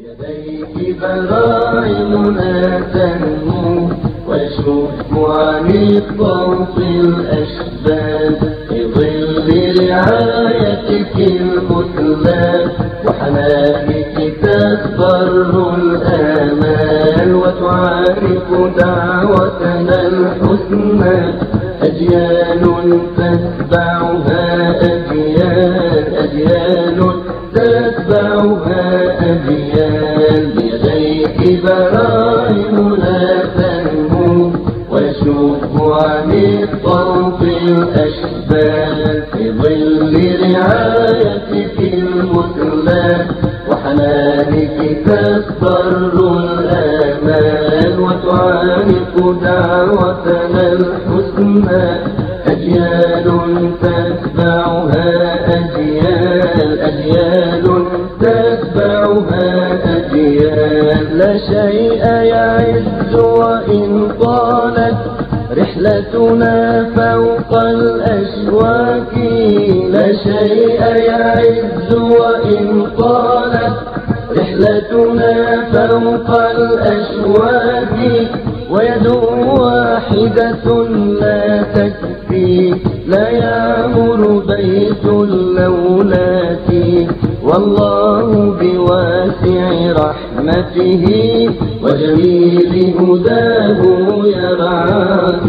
بيديك براعمنا تنمو ويشف عن الطوف الأشباب في ظل رعايتك المثلى وحنانك تخبر الآمال وتعارف دعوتنا الحسنى أجيال تتبعها براهمنا تنمو ويشوف عن الطرف الأشبال في ظل رعايتك المثلى وحنانك تضطر الآمال وتعانق دعوتنا الحسنى أجيال تتبعها أجيال أجيال تتبعها لا شيء يعز وإن طالت رحلتنا فوق الأشواك. لا شيء يعز وإن طالت رحلتنا فوق الأشواك. ويد واحدة لا تكفي لا يعمر بيت اللولات والله بواسع رحمته وجميل هداه يرعاك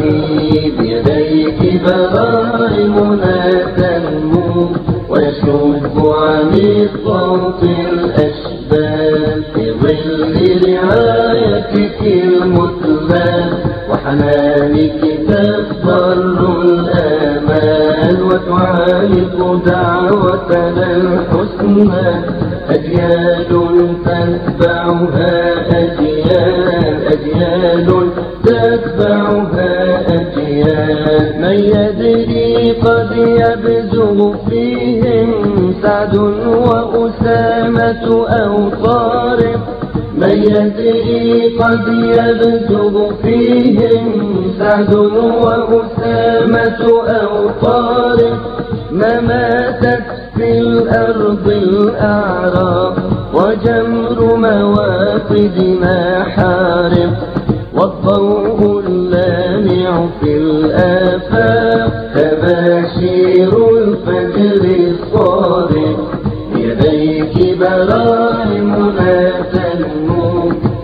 بيديك براعمنا تنمو ويشب عن الصوت الأشبال في ظل رعايتك المثلى وحنانك تضطر الآمال وتعانق دعوتنا الحسنى أجيال تتبعها أجيال أجيال تتبعها أجيال. من يدري قد يبزغ فيهم سعد وأسامة أو طارق من قد يبزغ فيهم سعد وأسامة أو طارق ما ماتت في الأرض الأعراق وجمر مواقدنا حارق والضوء اللامع في الآفاق تباشير الفجر الصادق بيديك براهمنا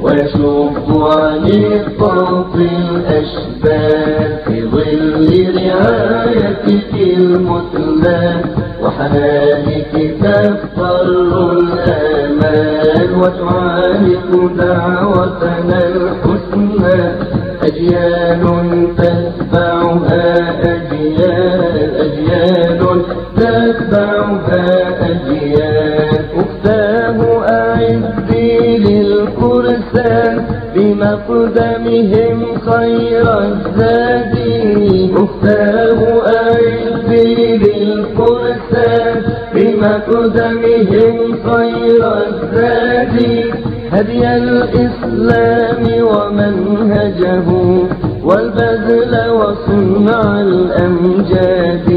ويشف عن الطوف الأشبال في ظل رعايتك المثلى وحنانك تضطر الآمال وتعانق دعوتنا الحسنى أجيال تتبعها أجيال أعدي للفرسان بمقدمهم خير الزاد أختاه أعدي للفرسان بمقدمهم خير الزاد هدي الإسلام ومنهجه والبذل وصنع الأمجاد.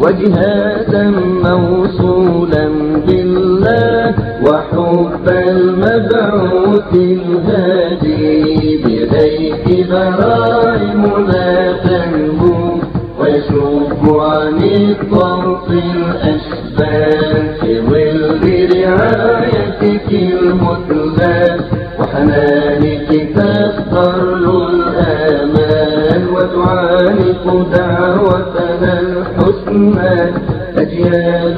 وجهادا موصولا بالله وحب المبعوث الهادي بيديك براهمنا تنمو ويشب عن الطرف الأشبال في ظل رعايتك المثلى وحنانك تختر الآمال وتعانق دعوتنا الحسنى أجيال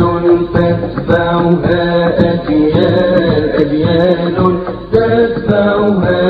تتبعها أجيال أجيال تتبعها